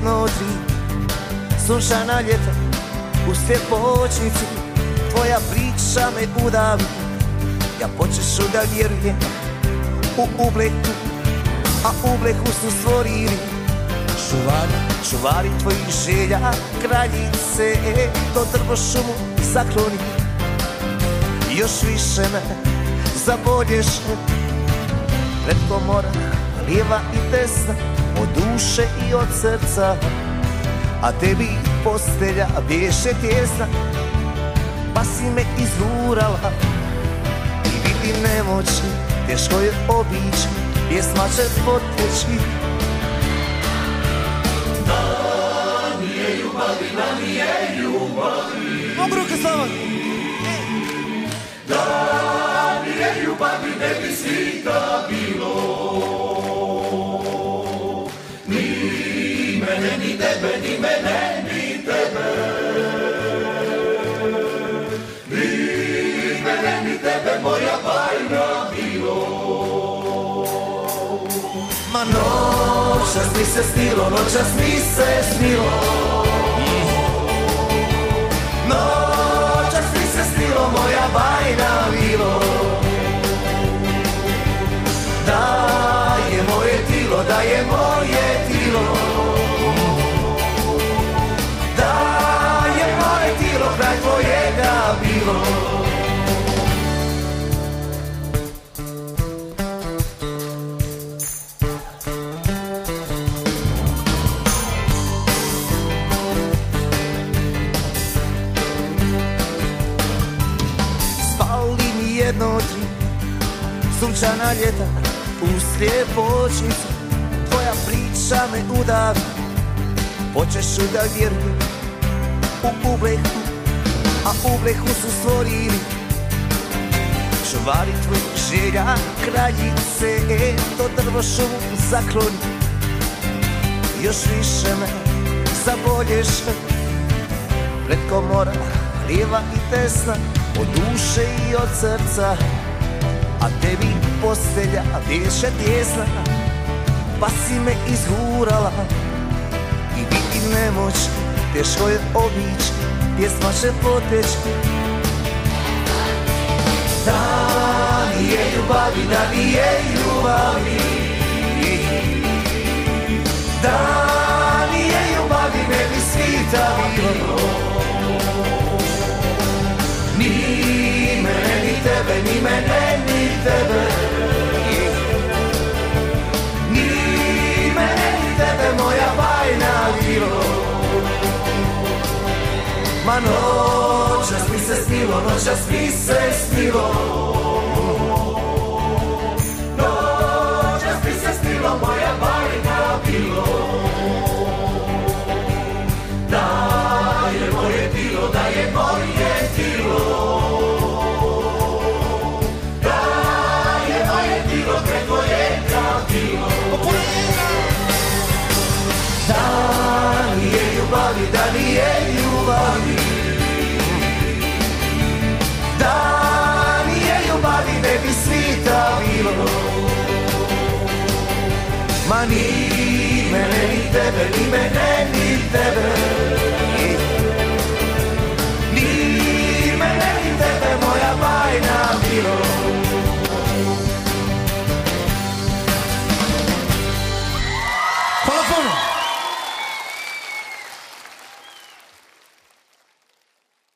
jedno od tri Sunčana ljeta u sljepočnici Tvoja priča me udavi. Ja počešu da vjerujem u ubleku A ubleku su stvorili Čuvari, čuvari tvojih želja Kraljice, to drvo šumu zakloni. Još više me zabolješ Pred komora, lijeva i desna Od duše i od srca. A tebi postelja bješe tjesna Pa si me izurala I vidim nemoći Teško je obići Pjesma će poteći. Mogu ruke s vama Ma noćas mi se snilo, noćas mi se snilo Noćas mi se snilo, moja bajna tri Sunčana ljeta u sljepočnici Tvoja priča me udavi Počešu da vjerujem u ublehu A ublehu su stvorili. Čuvari tvojih želja kraljice To drvo šumu zakloni. Još više me zabolješ. Pred komora, lijeva i desna Od duše i od srca A tebi postelja bješe tjesna. Pa si me izgurala I vidim nemoć Teško je obić Pjesma će poteći. Da nije ljubavi, da nije ljubavi tebe, ni mene, ni tebe. Ni mene, ni tebe, moja bajna bilo Ma noćas mi se snilo, noćas mi se snilo nije ljubavi Da nije ljubavi, ne bi svita bilo Ma ni mene, ni tebe, ni mene, ni tebe